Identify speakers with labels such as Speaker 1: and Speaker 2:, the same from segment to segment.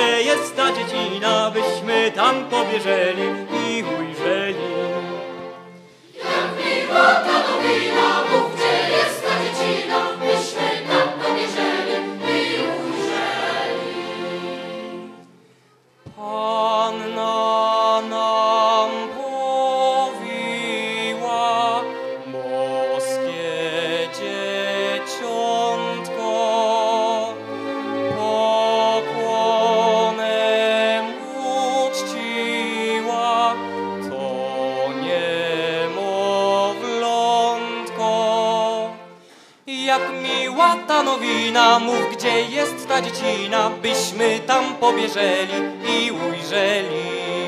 Speaker 1: gdzie jest ta dziecina, byśmy tam pobieżeli i. Jak miła ta nowina, mów gdzie jest ta dziecina, byśmy tam pobieżeli i ujrzeli.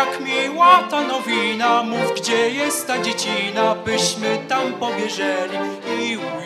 Speaker 2: Jak miła ta nowina, mów gdzie jest ta dziecina, byśmy tam pobieżeli i.